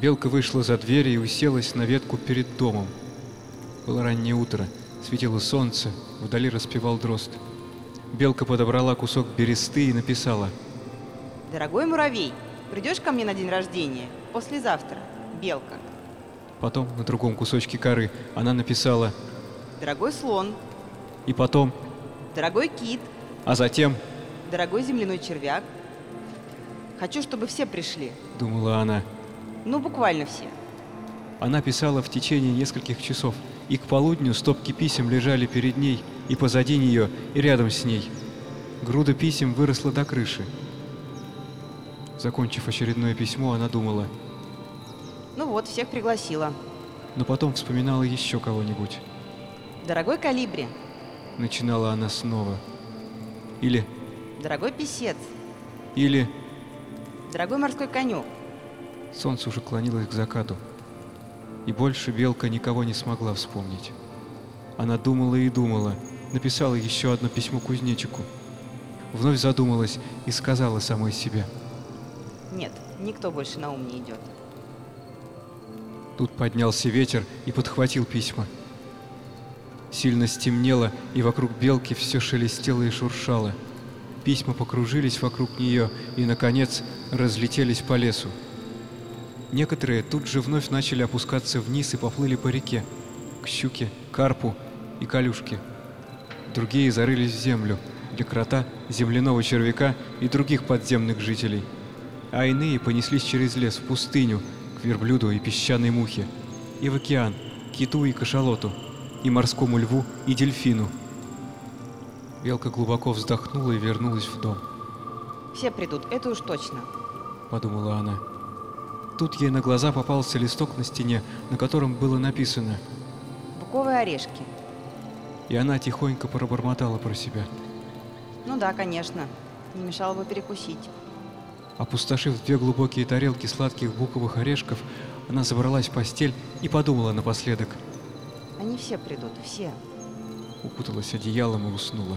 Белка вышла за дверь и уселась на ветку перед домом. Было раннее утро, светило солнце, вдали распевал дрозд. Белка подобрала кусок бересты и написала Дорогой муравей, придешь ко мне на день рождения? Послезавтра. Белка. Потом на другом кусочке коры она написала Дорогой слон. и потом, Дорогой кит. а затем, Дорогой земляной червяк. Хочу, чтобы все пришли. думала она. Ну, буквально все. Она писала в течение нескольких часов, и к полудню стопки писем лежали перед ней и позади нее, и рядом с ней. Груда писем выросла до крыши. Закончив очередное письмо, она думала, Ну вот, всех пригласила. но потом вспоминала еще кого-нибудь. Дорогой калибри. Начинала она снова. Или, Дорогой писец. или... Дорогой морской конек. Солнце уже клонилось к закату. И больше Белка никого не смогла вспомнить. Она думала и думала, написала еще одно письмо кузнечику. Вновь задумалась и сказала самой себе. Нет, никто больше на ум не идет. Тут поднялся ветер и подхватил письма. Сильно стемнело, и вокруг белки все шелестело и шуршало. Письма покружились вокруг нее и, наконец, разлетелись по лесу. Некоторые тут же вновь начали опускаться вниз и поплыли по реке, к щуке, карпу и колюшке. Другие зарылись в землю, для крота, земляного червяка и других подземных жителей. А иные понеслись через лес в пустыню, к верблюду и песчаной мухе, и в океан, киту и кашалоту, и морскому льву и дельфину. Белка глубоко вздохнула и вернулась в дом, Все придут, это уж точно. подумала она. Тут ей на глаза попался листок на стене, на котором было написано, Буковые орешки. и она тихонько пробормотала про себя. Ну да, конечно. Не мешало бы перекусить. Опустошив две глубокие тарелки сладких буковых орешков, она забралась в постель и подумала напоследок. Они все придут, все. Укуталась одеялом и уснула.